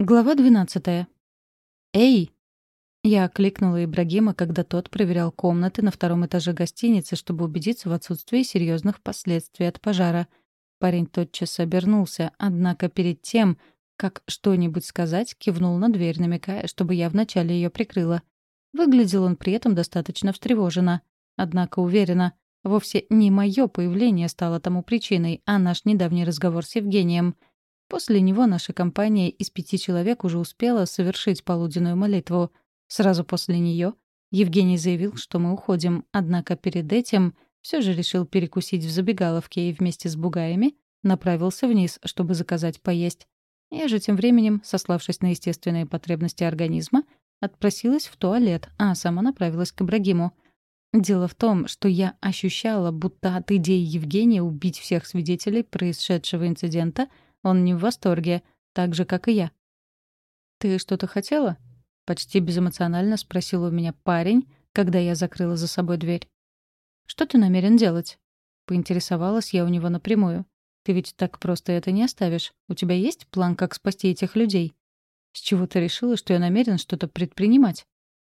Глава 12. «Эй!» Я окликнула Ибрагима, когда тот проверял комнаты на втором этаже гостиницы, чтобы убедиться в отсутствии серьезных последствий от пожара. Парень тотчас обернулся, однако перед тем, как что-нибудь сказать, кивнул на дверь, намекая, чтобы я вначале ее прикрыла. Выглядел он при этом достаточно встревоженно. Однако уверена, вовсе не мое появление стало тому причиной, а наш недавний разговор с Евгением — После него наша компания из пяти человек уже успела совершить полуденную молитву. Сразу после нее Евгений заявил, что мы уходим, однако перед этим все же решил перекусить в забегаловке и вместе с бугаями направился вниз, чтобы заказать поесть. Я же тем временем, сославшись на естественные потребности организма, отпросилась в туалет, а сама направилась к Ибрагиму. Дело в том, что я ощущала, будто от идеи Евгения убить всех свидетелей происшедшего инцидента — он не в восторге, так же, как и я. «Ты что-то хотела?» — почти безэмоционально спросил у меня парень, когда я закрыла за собой дверь. «Что ты намерен делать?» — поинтересовалась я у него напрямую. «Ты ведь так просто это не оставишь. У тебя есть план, как спасти этих людей?» «С чего ты решила, что я намерен что-то предпринимать?»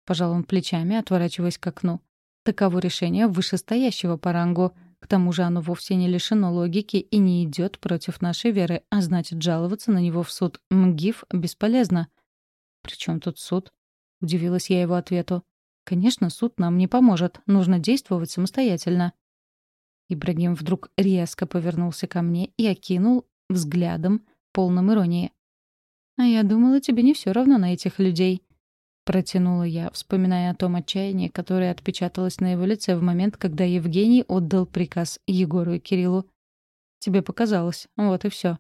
Пожал он плечами, отворачиваясь к окну. «Таково решение вышестоящего по рангу. К тому же оно вовсе не лишено логики и не идет против нашей веры, а значит, жаловаться на него в суд МГИФ бесполезно. «При чем тут суд?» — удивилась я его ответу. «Конечно, суд нам не поможет. Нужно действовать самостоятельно». Ибрагим вдруг резко повернулся ко мне и окинул взглядом, полным иронии. «А я думала, тебе не все равно на этих людей. Протянула я, вспоминая о том отчаянии, которое отпечаталось на его лице в момент, когда Евгений отдал приказ Егору и Кириллу. «Тебе показалось. Вот и все.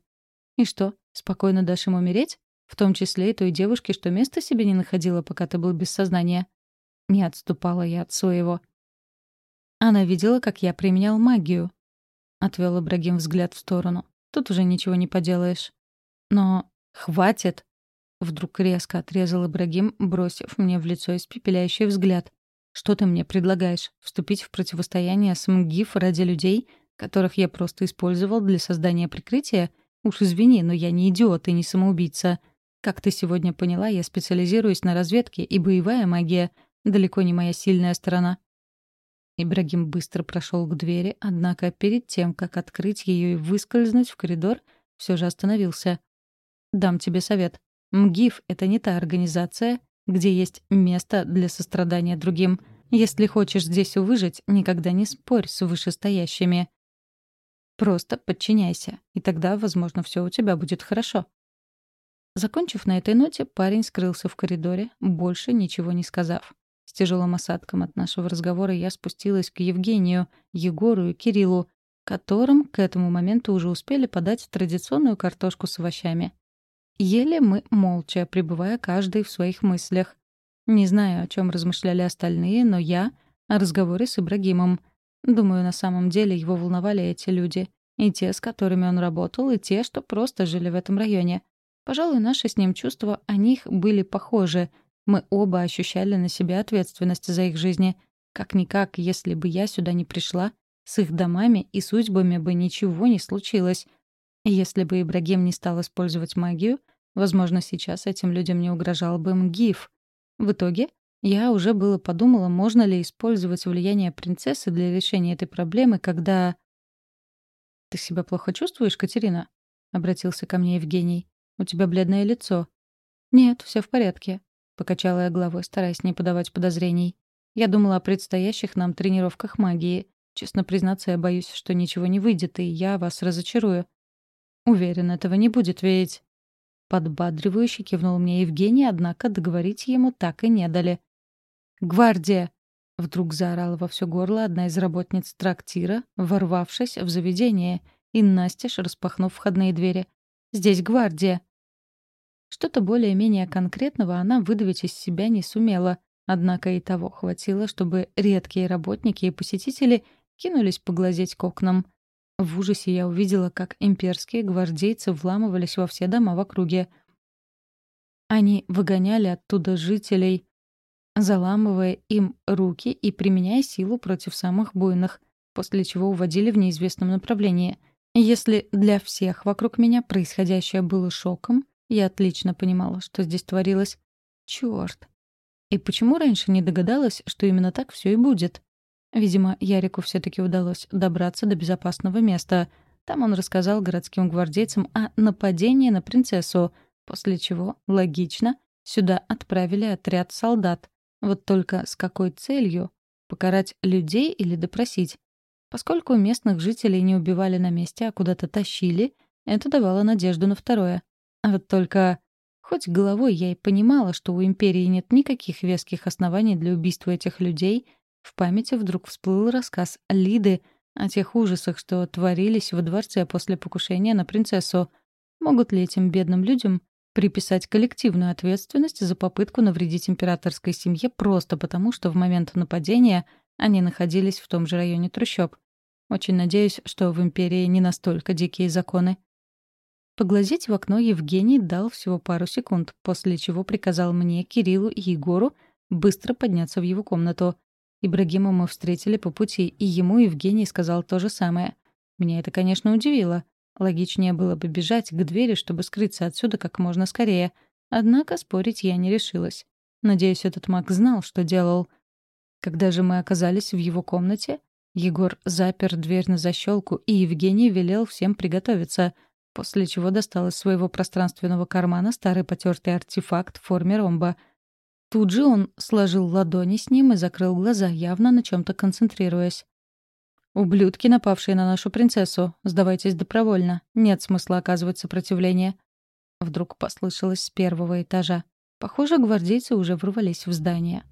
И что, спокойно дашь им умереть? В том числе и той девушке, что места себе не находила, пока ты был без сознания?» Не отступала я от своего. Она видела, как я применял магию. Отвел Ибрагим взгляд в сторону. Тут уже ничего не поделаешь. Но хватит! Вдруг резко отрезал Ибрагим, бросив мне в лицо испепеляющий взгляд. «Что ты мне предлагаешь? Вступить в противостояние с МГИФ ради людей, которых я просто использовал для создания прикрытия? Уж извини, но я не идиот и не самоубийца. Как ты сегодня поняла, я специализируюсь на разведке, и боевая магия — далеко не моя сильная сторона». Ибрагим быстро прошел к двери, однако перед тем, как открыть ее и выскользнуть в коридор, все же остановился. «Дам тебе совет. МГИФ — это не та организация, где есть место для сострадания другим. Если хочешь здесь выжить, никогда не спорь с вышестоящими. Просто подчиняйся, и тогда, возможно, все у тебя будет хорошо. Закончив на этой ноте, парень скрылся в коридоре, больше ничего не сказав. С тяжелым осадком от нашего разговора я спустилась к Евгению, Егору и Кириллу, которым к этому моменту уже успели подать традиционную картошку с овощами. Ели мы молча, пребывая каждый в своих мыслях. Не знаю, о чем размышляли остальные, но я — о разговоре с Ибрагимом. Думаю, на самом деле его волновали эти люди. И те, с которыми он работал, и те, что просто жили в этом районе. Пожалуй, наши с ним чувства о них были похожи. Мы оба ощущали на себе ответственность за их жизни. Как-никак, если бы я сюда не пришла, с их домами и судьбами бы ничего не случилось. Если бы Ибрагим не стал использовать магию, возможно, сейчас этим людям не угрожал бы МГИФ. В итоге я уже было подумала, можно ли использовать влияние принцессы для решения этой проблемы, когда... «Ты себя плохо чувствуешь, Катерина?» — обратился ко мне Евгений. «У тебя бледное лицо». «Нет, все в порядке», — покачала я головой, стараясь не подавать подозрений. «Я думала о предстоящих нам тренировках магии. Честно признаться, я боюсь, что ничего не выйдет, и я вас разочарую. Уверен, этого не будет, ведь... Подбадривающе кивнул мне Евгений, однако договорить ему так и не дали. «Гвардия!» — вдруг заорала во все горло одна из работниц трактира, ворвавшись в заведение, и настежь распахнув входные двери. «Здесь гвардия!» Что-то более-менее конкретного она выдавить из себя не сумела, однако и того хватило, чтобы редкие работники и посетители кинулись поглазеть к окнам — в ужасе я увидела, как имперские гвардейцы вламывались во все дома в округе. Они выгоняли оттуда жителей, заламывая им руки и применяя силу против самых буйных, после чего уводили в неизвестном направлении. Если для всех вокруг меня происходящее было шоком, Я отлично понимала, что здесь творилось. Чёрт. И почему раньше не догадалась, что именно так всё и будет? Видимо, Ярику всё-таки удалось добраться до безопасного места. Там он рассказал городским гвардейцам о нападении на принцессу, после чего, логично, сюда отправили отряд солдат. Вот только с какой целью? Покарать людей или допросить? Поскольку местных жителей не убивали на месте, а куда-то тащили, это давало надежду на второе. А вот только... Хоть головой я и понимала, что у Империи нет никаких веских оснований для убийства этих людей, в памяти вдруг всплыл рассказ Лиды о тех ужасах, что творились во дворце после покушения на принцессу. Могут ли этим бедным людям приписать коллективную ответственность за попытку навредить императорской семье просто потому, что в момент нападения они находились в том же районе трущоб? Очень надеюсь, что в Империи не настолько дикие законы. Поглазеть в окно Евгений дал всего пару секунд, после чего приказал мне, Кириллу и Егору быстро подняться в его комнату. Ибрагима мы встретили по пути, и ему Евгений сказал то же самое. Меня это, конечно, удивило. Логичнее было бы бежать к двери, чтобы скрыться отсюда как можно скорее. Однако спорить я не решилась. Надеюсь, этот маг знал, что делал. Когда же мы оказались в его комнате, Егор запер дверь на защелку, и Евгений велел всем приготовиться — после чего достал из своего пространственного кармана старый потертый артефакт в форме ромба. Тут же он сложил ладони с ним и закрыл глаза, явно на чем то концентрируясь. «Ублюдки, напавшие на нашу принцессу, сдавайтесь добровольно. Нет смысла оказывать сопротивление». Вдруг послышалось с первого этажа. Похоже, гвардейцы уже ворвались в здание.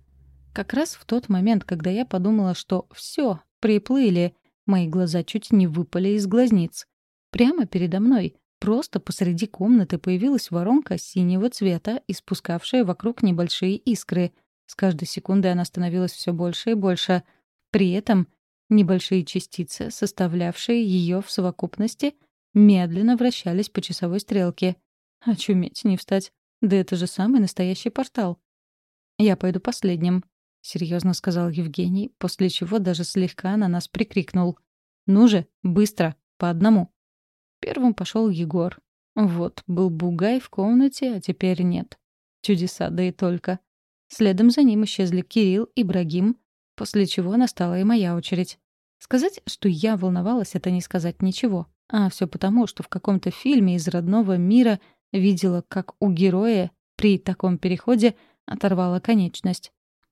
Как раз в тот момент, когда я подумала, что все, приплыли, мои глаза чуть не выпали из глазниц. Прямо передо мной, просто посреди комнаты, появилась воронка синего цвета, испускавшая вокруг небольшие искры. С каждой секундой она становилась все больше и больше. При этом небольшие частицы, составлявшие ее в совокупности, медленно вращались по часовой стрелке. Очуметь не встать. Да это же самый настоящий портал. «Я пойду последним», — серьезно сказал Евгений, после чего даже слегка на нас прикрикнул. «Ну же, быстро, по одному». Первым пошел Егор. Вот, был бугай в комнате, а теперь нет. Чудеса, да и только. Следом за ним исчезли Кирилл и Брагим, после чего настала и моя очередь. Сказать, что я волновалась, это не сказать ничего. А все потому, что в каком-то фильме из родного мира видела, как у героя при таком переходе оторвала конечность.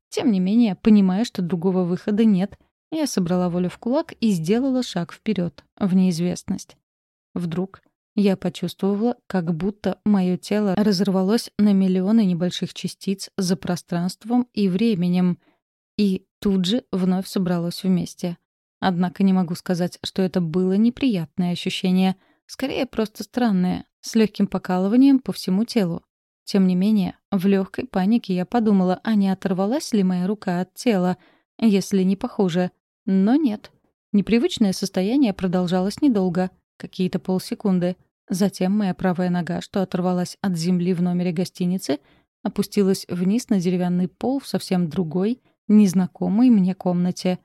Тем не менее, понимая, что другого выхода нет, я собрала волю в кулак и сделала шаг вперед, в неизвестность. Вдруг я почувствовала, как будто мое тело разорвалось на миллионы небольших частиц за пространством и временем, и тут же вновь собралось вместе. Однако не могу сказать, что это было неприятное ощущение, скорее просто странное, с легким покалыванием по всему телу. Тем не менее, в легкой панике я подумала, а не оторвалась ли моя рука от тела, если не похоже. Но нет. Непривычное состояние продолжалось недолго — какие-то полсекунды. Затем моя правая нога, что оторвалась от земли в номере гостиницы, опустилась вниз на деревянный пол в совсем другой, незнакомой мне комнате.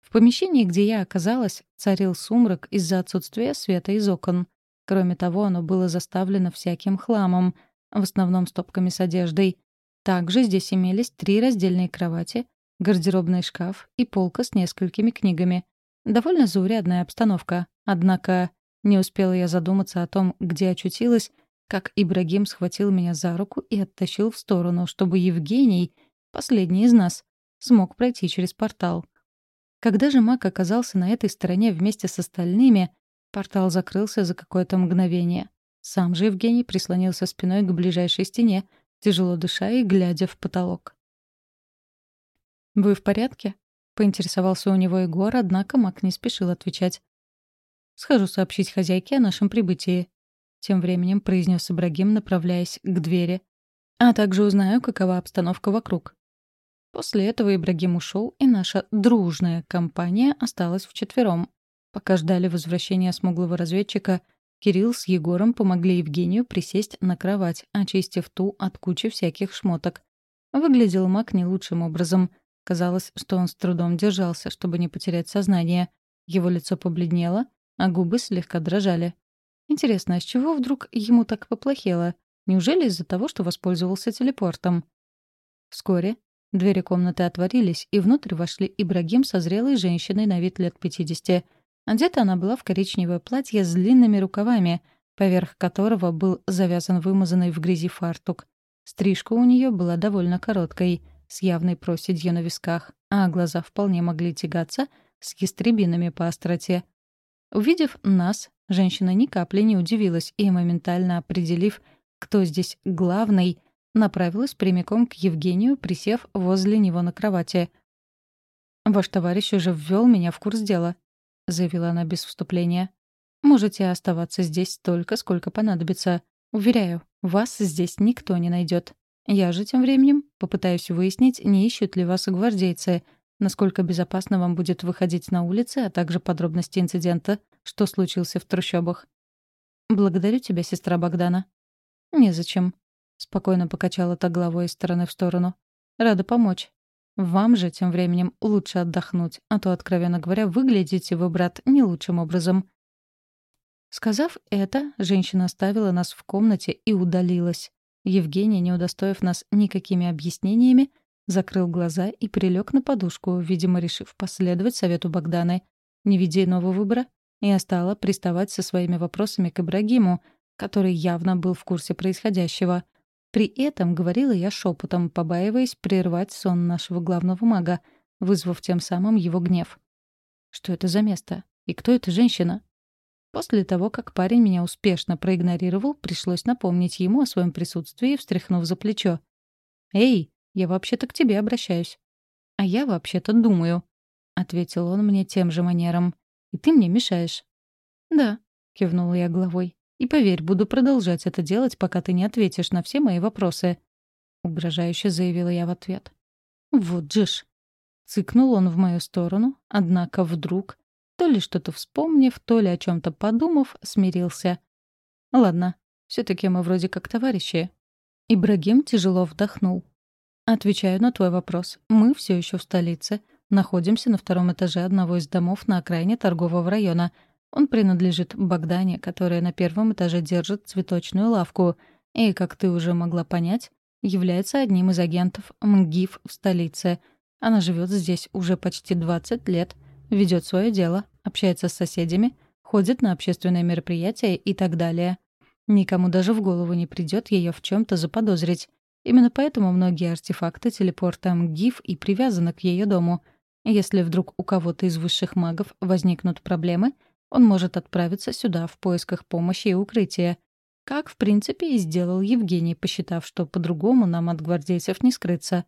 В помещении, где я оказалась, царил сумрак из-за отсутствия света из окон. Кроме того, оно было заставлено всяким хламом, в основном стопками с одеждой. Также здесь имелись три раздельные кровати, гардеробный шкаф и полка с несколькими книгами. Довольно заурядная обстановка. Однако не успела я задуматься о том, где очутилась, как Ибрагим схватил меня за руку и оттащил в сторону, чтобы Евгений, последний из нас, смог пройти через портал. Когда же маг оказался на этой стороне вместе с остальными, портал закрылся за какое-то мгновение. Сам же Евгений прислонился спиной к ближайшей стене, тяжело дыша и глядя в потолок. «Вы в порядке?» — поинтересовался у него Егор, однако маг не спешил отвечать. Схожу сообщить хозяйке о нашем прибытии», — тем временем произнес Ибрагим, направляясь к двери. «А также узнаю, какова обстановка вокруг». После этого Ибрагим ушел, и наша дружная компания осталась вчетвером. Пока ждали возвращения смуглого разведчика, Кирилл с Егором помогли Евгению присесть на кровать, очистив ту от кучи всяких шмоток. Выглядел маг не лучшим образом. Казалось, что он с трудом держался, чтобы не потерять сознание. Его лицо побледнело, а губы слегка дрожали. Интересно, а с чего вдруг ему так поплохело? Неужели из-за того, что воспользовался телепортом? Вскоре двери комнаты отворились, и внутрь вошли Ибрагим со зрелой женщиной на вид лет 50. Одета она была в коричневое платье с длинными рукавами, поверх которого был завязан вымазанный в грязи фартук. Стрижка у нее была довольно короткой, с явной проседью на висках, а глаза вполне могли тягаться с ястребинами по остроте. Увидев нас, женщина ни капли не удивилась и, моментально определив, кто здесь главный, направилась прямиком к Евгению, присев возле него на кровати. «Ваш товарищ уже ввел меня в курс дела», — заявила она без вступления. «Можете оставаться здесь столько, сколько понадобится. Уверяю, вас здесь никто не найдет. Я же тем временем попытаюсь выяснить, не ищут ли вас гвардейцы, насколько безопасно вам будет выходить на улицы, а также подробности инцидента, что случился в трущобах. Благодарю тебя, сестра Богдана. Незачем. Спокойно покачала та головой из стороны в сторону. Рада помочь. Вам же тем временем лучше отдохнуть, а то, откровенно говоря, выглядите вы, брат, не лучшим образом. Сказав это, женщина оставила нас в комнате и удалилась. Евгений, не удостоив нас никакими объяснениями, закрыл глаза и прилег на подушку, видимо, решив последовать совету Богданы. Не видя иного выбора, я стала приставать со своими вопросами к Ибрагиму, который явно был в курсе происходящего. При этом говорила я шепотом, побаиваясь прервать сон нашего главного мага, вызвав тем самым его гнев. Что это за место? И кто эта женщина? После того, как парень меня успешно проигнорировал, пришлось напомнить ему о своем присутствии, встряхнув за плечо. «Эй, я вообще-то к тебе обращаюсь». «А я вообще-то думаю», — ответил он мне тем же манером. «И ты мне мешаешь». «Да», — кивнула я головой. «И поверь, буду продолжать это делать, пока ты не ответишь на все мои вопросы», — угрожающе заявила я в ответ. «Вот же ж!» Цыкнул он в мою сторону, однако вдруг то ли что-то вспомнив, то ли о чем-то подумав, смирился. «Ладно, все таки мы вроде как товарищи». Ибрагим тяжело вдохнул. «Отвечаю на твой вопрос. Мы все еще в столице. Находимся на втором этаже одного из домов на окраине торгового района. Он принадлежит Богдане, которая на первом этаже держит цветочную лавку. И, как ты уже могла понять, является одним из агентов МГИФ в столице. Она живет здесь уже почти 20 лет, ведет свое дело, общается с соседями, ходит на общественные мероприятия и так далее. Никому даже в голову не придет ее в чем то заподозрить. Именно поэтому многие артефакты телепорта МГИФ и привязаны к ее дому. Если вдруг у кого-то из высших магов возникнут проблемы, он может отправиться сюда в поисках помощи и укрытия. Как, в принципе, и сделал Евгений, посчитав, что по-другому нам от гвардейцев не скрыться.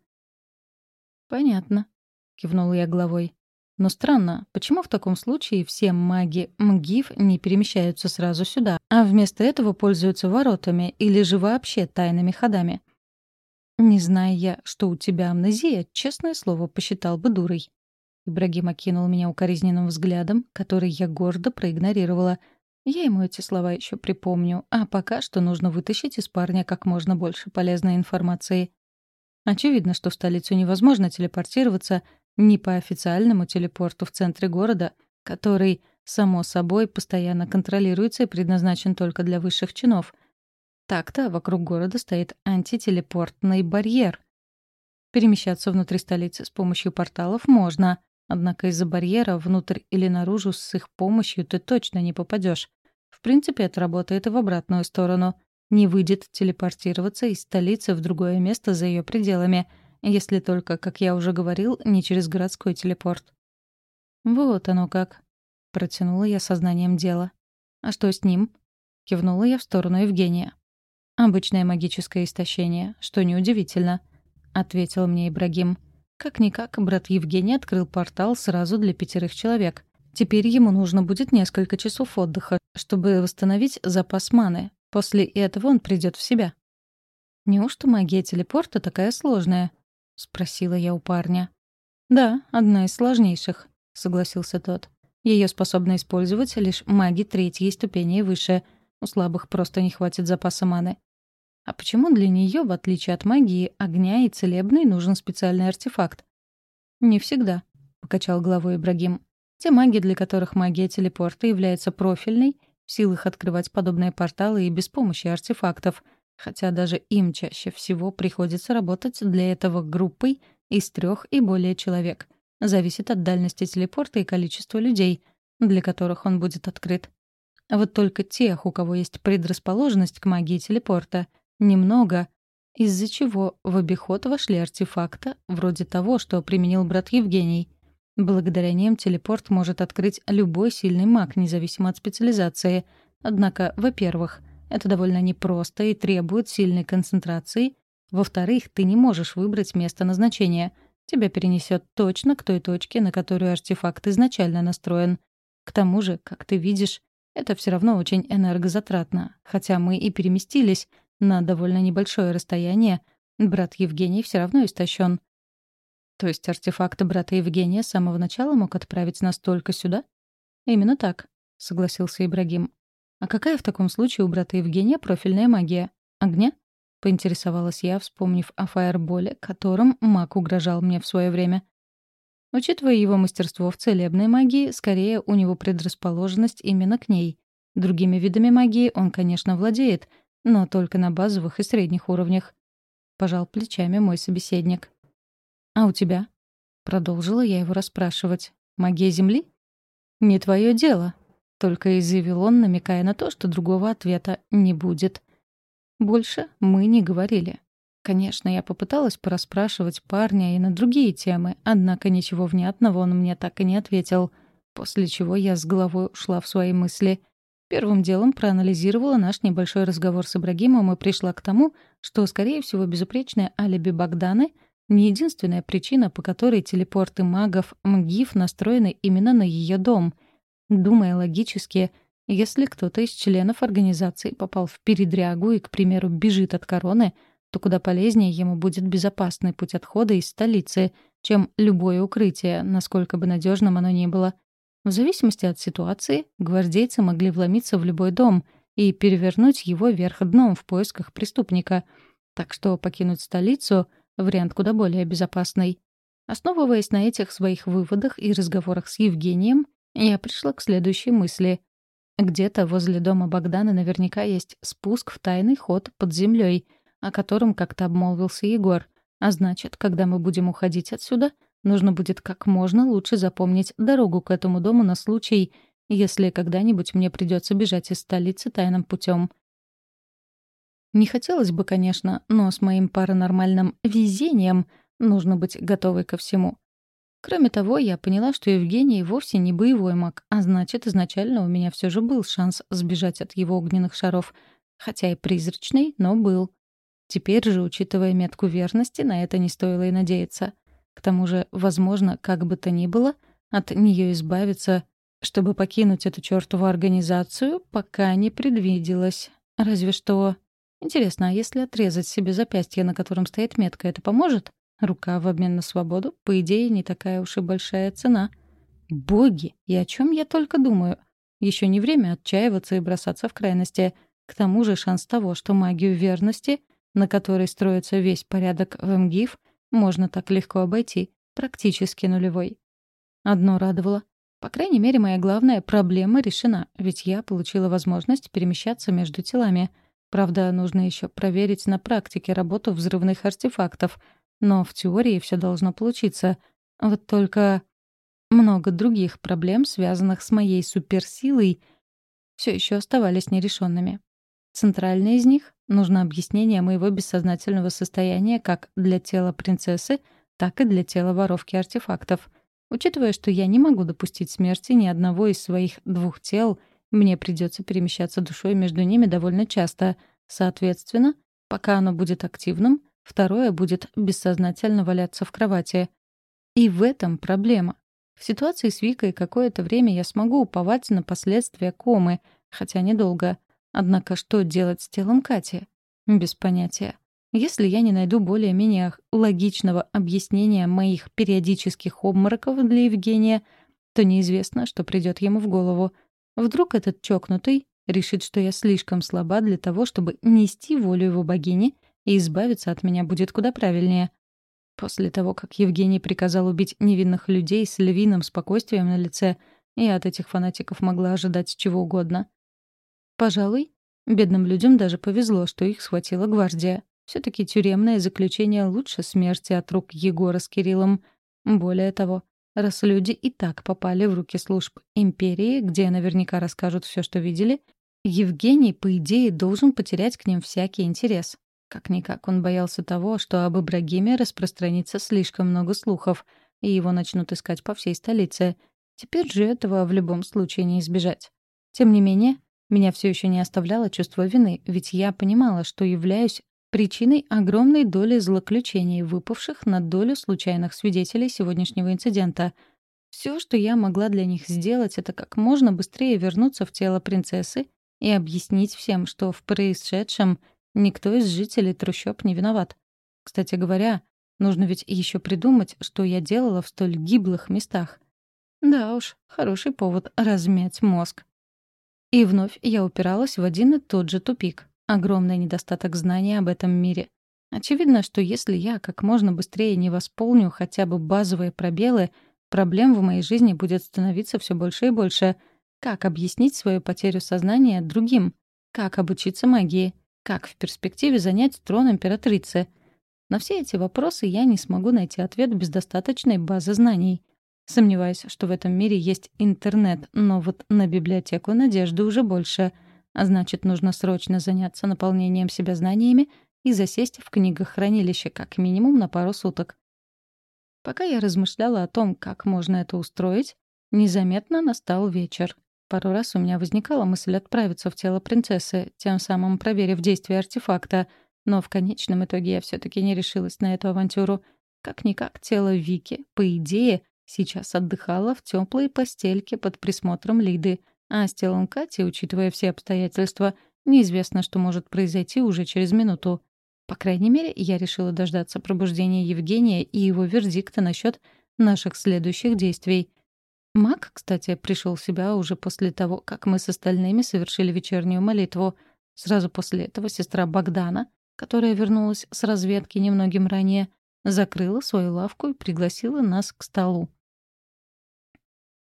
«Понятно», — кивнула я головой. Но странно, почему в таком случае все маги МГИФ не перемещаются сразу сюда, а вместо этого пользуются воротами или же вообще тайными ходами? Не зная я, что у тебя амнезия, честное слово, посчитал бы дурой. Ибрагим окинул меня укоризненным взглядом, который я гордо проигнорировала. Я ему эти слова еще припомню, а пока что нужно вытащить из парня как можно больше полезной информации. Очевидно, что в столицу невозможно телепортироваться, не по официальному телепорту в центре города, который, само собой, постоянно контролируется и предназначен только для высших чинов. Так-то вокруг города стоит антителепортный барьер. Перемещаться внутри столицы с помощью порталов можно, однако из-за барьера внутрь или наружу с их помощью ты точно не попадешь. В принципе, это работает и в обратную сторону. Не выйдет телепортироваться из столицы в другое место за ее пределами — если только, как я уже говорил, не через городской телепорт. «Вот оно как», — протянула я сознанием дела. «А что с ним?» — кивнула я в сторону Евгения. «Обычное магическое истощение, что неудивительно», — ответил мне Ибрагим. Как-никак, брат Евгений открыл портал сразу для пятерых человек. Теперь ему нужно будет несколько часов отдыха, чтобы восстановить запас маны. После этого он придет в себя. Неужто магия телепорта такая сложная? — спросила я у парня. «Да, одна из сложнейших», — согласился тот. Ее способны использовать лишь маги третьей ступени и выше. У слабых просто не хватит запаса маны. А почему для нее, в отличие от магии, огня и целебной, нужен специальный артефакт? «Не всегда», — покачал головой Ибрагим. «Те маги, для которых магия телепорта является профильной, в силах открывать подобные порталы и без помощи артефактов. Хотя даже им чаще всего приходится работать для этого группой из трех и более человек. Зависит от дальности телепорта и количества людей, для которых он будет открыт. А вот только тех, у кого есть предрасположенность к магии телепорта, немного, из-за чего в обиход вошли артефакты, вроде того, что применил брат Евгений. Благодаря ним телепорт может открыть любой сильный маг, независимо от специализации. Однако, во-первых, это довольно непросто и требует сильной концентрации. Во-вторых, ты не можешь выбрать место назначения. Тебя перенесет точно к той точке, на которую артефакт изначально настроен. К тому же, как ты видишь, это все равно очень энергозатратно. Хотя мы и переместились на довольно небольшое расстояние, брат Евгений все равно истощен. То есть артефакт брата Евгения с самого начала мог отправить нас только сюда? Именно так, согласился Ибрагим. А какая в таком случае у брата Евгения профильная магия? Огня? Поинтересовалась я, вспомнив о фаерболе, которым маг угрожал мне в свое время. Учитывая его мастерство в целебной магии, скорее у него предрасположенность именно к ней. Другими видами магии он, конечно, владеет, но только на базовых и средних уровнях. Пожал плечами мой собеседник. «А у тебя?» Продолжила я его расспрашивать. «Магия Земли?» «Не твое дело», — только изъявил он, намекая на то, что другого ответа не будет. Больше мы не говорили. Конечно, я попыталась порасспрашивать парня и на другие темы, однако ничего внятного он мне так и не ответил, после чего я с головой ушла в свои мысли. Первым делом проанализировала наш небольшой разговор с Ибрагимом и пришла к тому, что, скорее всего, безупречное алиби Богданы — не единственная причина, по которой телепорты магов МГИФ настроены именно на ее дом. Думая логически, если кто-то из членов организации попал в передрягу и, к примеру, бежит от короны — то куда полезнее ему будет безопасный путь отхода из столицы, чем любое укрытие, насколько бы надежным оно ни было. В зависимости от ситуации, гвардейцы могли вломиться в любой дом и перевернуть его вверх дном в поисках преступника. Так что покинуть столицу — вариант куда более безопасный. Основываясь на этих своих выводах и разговорах с Евгением, я пришла к следующей мысли. Где-то возле дома Богдана наверняка есть спуск в тайный ход под землей, о котором как-то обмолвился Егор. А значит, когда мы будем уходить отсюда, нужно будет как можно лучше запомнить дорогу к этому дому на случай, если когда-нибудь мне придется бежать из столицы тайным путем. Не хотелось бы, конечно, но с моим паранормальным везением нужно быть готовой ко всему. Кроме того, я поняла, что Евгений вовсе не боевой маг, а значит, изначально у меня все же был шанс сбежать от его огненных шаров. Хотя и призрачный, но был. Теперь же, учитывая метку верности, на это не стоило и надеяться. К тому же, возможно, как бы то ни было, от нее избавиться, чтобы покинуть эту чертову организацию, пока не предвиделось. Разве что... Интересно, а если отрезать себе запястье, на котором стоит метка, это поможет? Рука в обмен на свободу, по идее, не такая уж и большая цена. Боги, и о чем я только думаю? Еще не время отчаиваться и бросаться в крайности. К тому же шанс того, что магию верности — на которой строится весь порядок в МГИФ, можно так легко обойти, практически нулевой. Одно радовало. По крайней мере, моя главная проблема решена, ведь я получила возможность перемещаться между телами. Правда, нужно еще проверить на практике работу взрывных артефактов, но в теории все должно получиться. Вот только много других проблем, связанных с моей суперсилой, все еще оставались нерешенными. Центральная из них — нужно объяснение моего бессознательного состояния как для тела принцессы, так и для тела воровки артефактов. Учитывая, что я не могу допустить смерти ни одного из своих двух тел, мне придется перемещаться душой между ними довольно часто. Соответственно, пока оно будет активным, второе будет бессознательно валяться в кровати. И в этом проблема. В ситуации с Викой какое-то время я смогу уповать на последствия комы, хотя недолго. Однако что делать с телом Кати? Без понятия. Если я не найду более-менее логичного объяснения моих периодических обмороков для Евгения, то неизвестно, что придет ему в голову. Вдруг этот чокнутый решит, что я слишком слаба для того, чтобы нести волю его богини, и избавиться от меня будет куда правильнее. После того, как Евгений приказал убить невинных людей с львиным спокойствием на лице, я от этих фанатиков могла ожидать чего угодно. Пожалуй, Бедным людям даже повезло, что их схватила гвардия. все таки тюремное заключение лучше смерти от рук Егора с Кириллом. Более того, раз люди и так попали в руки служб империи, где наверняка расскажут все, что видели, Евгений, по идее, должен потерять к ним всякий интерес. Как-никак он боялся того, что об Ибрагиме распространится слишком много слухов, и его начнут искать по всей столице. Теперь же этого в любом случае не избежать. Тем не менее, меня все еще не оставляло чувство вины, ведь я понимала, что являюсь причиной огромной доли злоключений, выпавших на долю случайных свидетелей сегодняшнего инцидента. Все, что я могла для них сделать, это как можно быстрее вернуться в тело принцессы и объяснить всем, что в происшедшем никто из жителей трущоб не виноват. Кстати говоря, нужно ведь еще придумать, что я делала в столь гиблых местах. Да уж, хороший повод размять мозг. И вновь я упиралась в один и тот же тупик. Огромный недостаток знаний об этом мире. Очевидно, что если я как можно быстрее не восполню хотя бы базовые пробелы, проблем в моей жизни будет становиться все больше и больше. Как объяснить свою потерю сознания другим? Как обучиться магии? Как в перспективе занять трон императрицы? На все эти вопросы я не смогу найти ответ без достаточной базы знаний — Сомневаюсь, что в этом мире есть интернет, но вот на библиотеку надежды уже больше. А значит, нужно срочно заняться наполнением себя знаниями и засесть в книгах хранилища как минимум на пару суток. Пока я размышляла о том, как можно это устроить, незаметно настал вечер. Пару раз у меня возникала мысль отправиться в тело принцессы, тем самым проверив действие артефакта, но в конечном итоге я все таки не решилась на эту авантюру. Как-никак тело Вики, по идее, Сейчас отдыхала в теплой постельке под присмотром Лиды, а с телом Кати, учитывая все обстоятельства, неизвестно, что может произойти уже через минуту. По крайней мере, я решила дождаться пробуждения Евгения и его вердикта насчет наших следующих действий. Мак, кстати, пришел в себя уже после того, как мы с остальными совершили вечернюю молитву. Сразу после этого сестра Богдана, которая вернулась с разведки немногим ранее, закрыла свою лавку и пригласила нас к столу.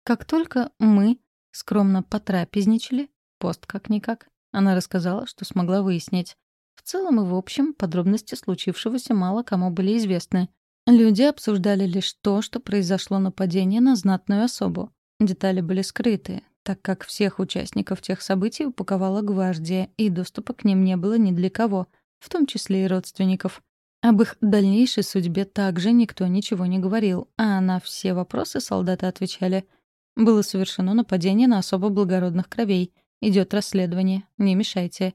Как только мы скромно потрапезничали, пост как-никак, она рассказала, что смогла выяснить. В целом и в общем подробности случившегося мало кому были известны. Люди обсуждали лишь то, что произошло нападение на знатную особу. Детали были скрыты, так как всех участников тех событий упаковала гвардия, и доступа к ним не было ни для кого, в том числе и родственников. Об их дальнейшей судьбе также никто ничего не говорил, а на все вопросы солдаты отвечали — было совершено нападение на особо благородных кровей. Идет расследование. Не мешайте.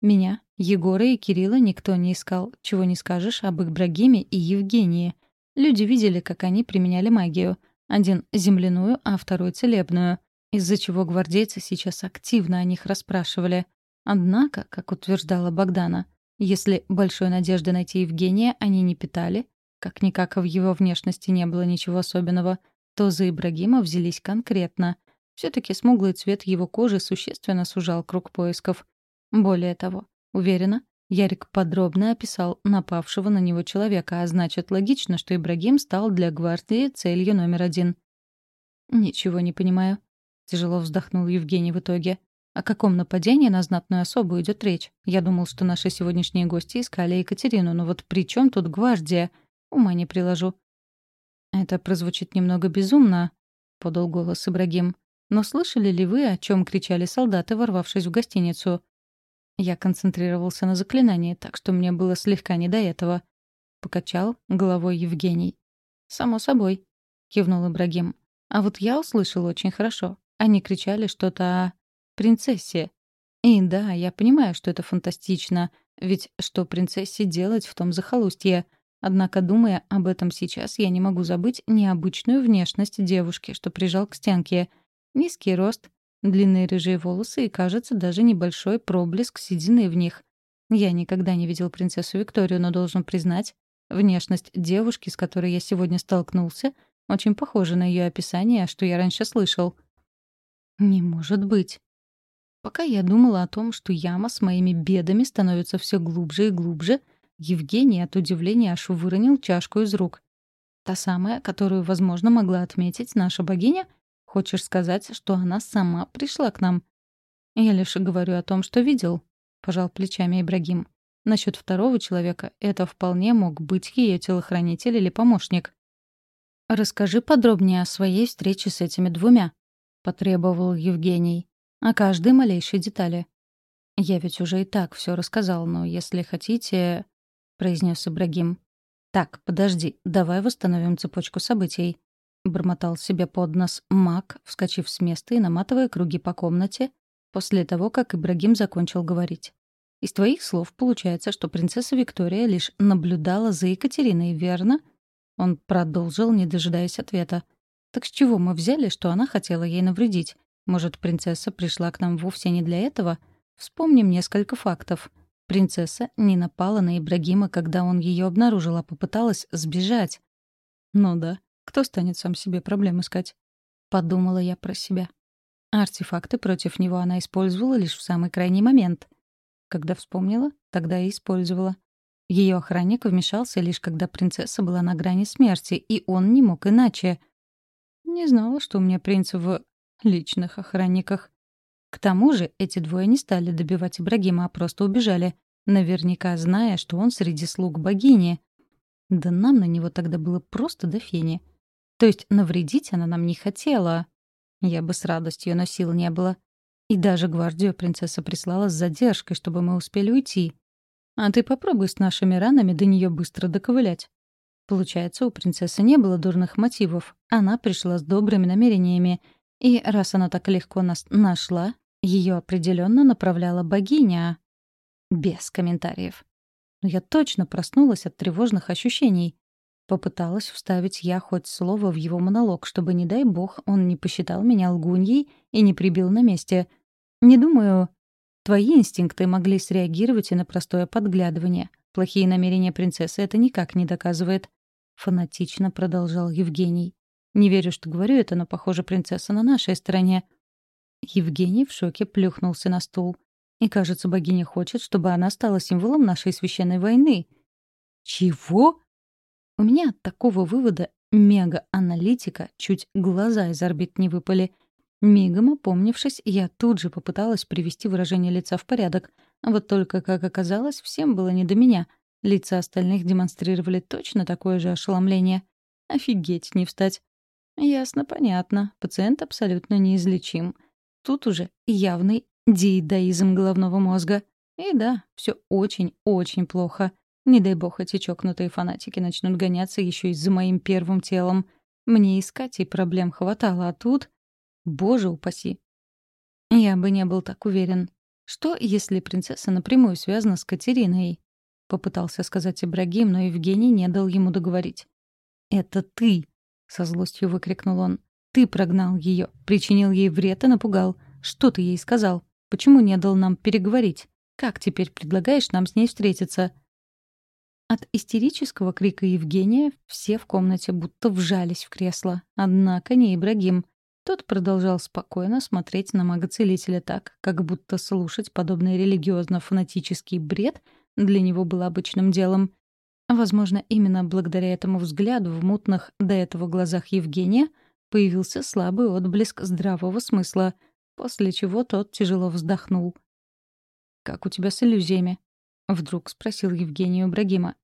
Меня, Егора и Кирилла никто не искал. Чего не скажешь об Ибрагиме и Евгении. Люди видели, как они применяли магию. Один — земляную, а второй — целебную. Из-за чего гвардейцы сейчас активно о них расспрашивали. Однако, как утверждала Богдана, если большой надежды найти Евгения они не питали, как-никак в его внешности не было ничего особенного — то за Ибрагима взялись конкретно. все таки смуглый цвет его кожи существенно сужал круг поисков. Более того, уверена, Ярик подробно описал напавшего на него человека, а значит, логично, что Ибрагим стал для гвардии целью номер один. «Ничего не понимаю», — тяжело вздохнул Евгений в итоге. «О каком нападении на знатную особу идет речь? Я думал, что наши сегодняшние гости искали Екатерину, но вот при чем тут гвардия? Ума не приложу. «Это прозвучит немного безумно», — подал голос Ибрагим. «Но слышали ли вы, о чем кричали солдаты, ворвавшись в гостиницу?» Я концентрировался на заклинании, так что мне было слегка не до этого. Покачал головой Евгений. «Само собой», — кивнул Ибрагим. «А вот я услышал очень хорошо. Они кричали что-то о принцессе. И да, я понимаю, что это фантастично, ведь что принцессе делать в том захолустье? Однако, думая об этом сейчас, я не могу забыть необычную внешность девушки, что прижал к стенке. Низкий рост, длинные рыжие волосы и, кажется, даже небольшой проблеск седины в них. Я никогда не видел принцессу Викторию, но должен признать, внешность девушки, с которой я сегодня столкнулся, очень похожа на ее описание, что я раньше слышал. Не может быть. Пока я думала о том, что яма с моими бедами становится все глубже и глубже — Евгений от удивления аж выронил чашку из рук. Та самая, которую, возможно, могла отметить наша богиня? Хочешь сказать, что она сама пришла к нам? «Я лишь говорю о том, что видел», — пожал плечами Ибрагим. Насчет второго человека это вполне мог быть ее телохранитель или помощник. «Расскажи подробнее о своей встрече с этими двумя», — потребовал Евгений. «О каждой малейшей детали». «Я ведь уже и так все рассказал, но если хотите...» — произнес Ибрагим. «Так, подожди, давай восстановим цепочку событий», — бормотал себе под нос маг, вскочив с места и наматывая круги по комнате, после того, как Ибрагим закончил говорить. «Из твоих слов получается, что принцесса Виктория лишь наблюдала за Екатериной, верно?» Он продолжил, не дожидаясь ответа. «Так с чего мы взяли, что она хотела ей навредить? Может, принцесса пришла к нам вовсе не для этого? Вспомним несколько фактов. Принцесса не напала на Ибрагима, когда он ее обнаружил, а попыталась сбежать. Ну да, кто станет сам себе проблем искать? Подумала я про себя. Артефакты против него она использовала лишь в самый крайний момент. Когда вспомнила, тогда и использовала. Ее охранник вмешался лишь когда принцесса была на грани смерти, и он не мог иначе. Не знала, что у меня принц в личных охранниках. К тому же эти двое не стали добивать Ибрагима, а просто убежали, наверняка зная, что он среди слуг богини. Да нам на него тогда было просто до фени. То есть навредить она нам не хотела. Я бы с радостью, но сил не было. И даже гвардию принцесса прислала с задержкой, чтобы мы успели уйти. А ты попробуй с нашими ранами до нее быстро доковылять. Получается, у принцессы не было дурных мотивов. Она пришла с добрыми намерениями — и раз она так легко нас нашла, ее определенно направляла богиня. Без комментариев. Но я точно проснулась от тревожных ощущений. Попыталась вставить я хоть слово в его монолог, чтобы, не дай бог, он не посчитал меня лгуньей и не прибил на месте. Не думаю, твои инстинкты могли среагировать и на простое подглядывание. Плохие намерения принцессы это никак не доказывает. Фанатично продолжал Евгений. Не верю, что говорю это, но, похоже, принцесса на нашей стороне. Евгений в шоке плюхнулся на стул. И, кажется, богиня хочет, чтобы она стала символом нашей священной войны. Чего? У меня от такого вывода мега-аналитика чуть глаза из орбит не выпали. Мигом опомнившись, я тут же попыталась привести выражение лица в порядок. Вот только, как оказалось, всем было не до меня. Лица остальных демонстрировали точно такое же ошеломление. Офигеть, не встать. Ясно, понятно. Пациент абсолютно неизлечим. Тут уже явный диедаизм головного мозга. И да, все очень-очень плохо. Не дай бог эти чокнутые фанатики начнут гоняться еще и за моим первым телом. Мне искать и проблем хватало, а тут... Боже упаси. Я бы не был так уверен. Что, если принцесса напрямую связана с Катериной? Попытался сказать Ибрагим, но Евгений не дал ему договорить. «Это ты — со злостью выкрикнул он. «Ты прогнал ее, причинил ей вред и напугал. Что ты ей сказал? Почему не дал нам переговорить? Как теперь предлагаешь нам с ней встретиться?» От истерического крика Евгения все в комнате будто вжались в кресло. Однако не Ибрагим. Тот продолжал спокойно смотреть на мага-целителя так, как будто слушать подобный религиозно-фанатический бред для него было обычным делом. Возможно, именно благодаря этому взгляду в мутных до этого глазах Евгения появился слабый отблеск здравого смысла, после чего тот тяжело вздохнул. «Как у тебя с иллюзиями?» — вдруг спросил Евгений у Брагима.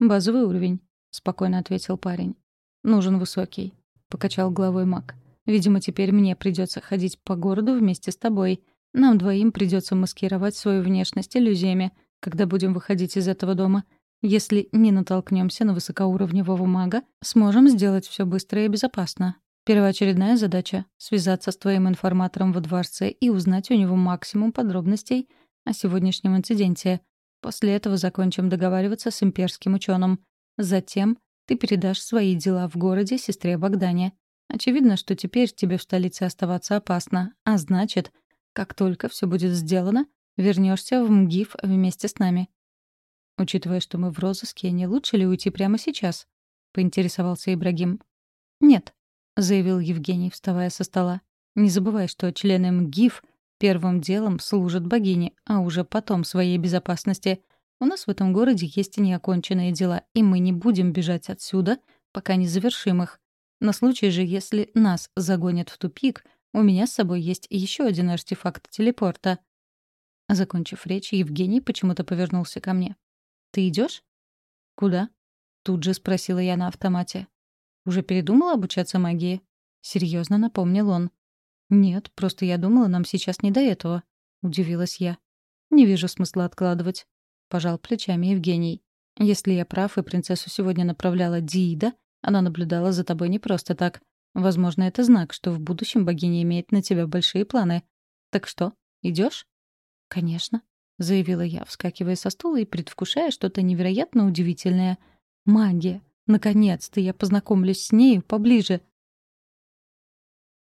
«Базовый уровень», — спокойно ответил парень. «Нужен высокий», — покачал головой маг. «Видимо, теперь мне придется ходить по городу вместе с тобой. Нам двоим придется маскировать свою внешность иллюзиями, когда будем выходить из этого дома. Если не натолкнемся на высокоуровневого мага, сможем сделать все быстро и безопасно. Первоочередная задача — связаться с твоим информатором во дворце и узнать у него максимум подробностей о сегодняшнем инциденте. После этого закончим договариваться с имперским ученым. Затем ты передашь свои дела в городе сестре Богдане. Очевидно, что теперь тебе в столице оставаться опасно, а значит, как только все будет сделано, вернешься в МГИФ вместе с нами. Учитывая, что мы в розыске, не лучше ли уйти прямо сейчас? Поинтересовался Ибрагим. Нет, заявил Евгений, вставая со стола. Не забывай, что члены МГИФ первым делом служат богине, а уже потом своей безопасности. У нас в этом городе есть неоконченные дела, и мы не будем бежать отсюда, пока не завершим их. На случай же, если нас загонят в тупик, У меня с собой есть еще один артефакт телепорта». Закончив речь, Евгений почему-то повернулся ко мне. «Ты идешь? «Куда?» — тут же спросила я на автомате. «Уже передумала обучаться магии?» — серьезно напомнил он. «Нет, просто я думала, нам сейчас не до этого», — удивилась я. «Не вижу смысла откладывать», — пожал плечами Евгений. «Если я прав, и принцессу сегодня направляла Диида, она наблюдала за тобой не просто так. Возможно, это знак, что в будущем богиня имеет на тебя большие планы. Так что, идешь? «Конечно», — заявила я, вскакивая со стула и предвкушая что-то невероятно удивительное. «Магия! Наконец-то я познакомлюсь с нею поближе!»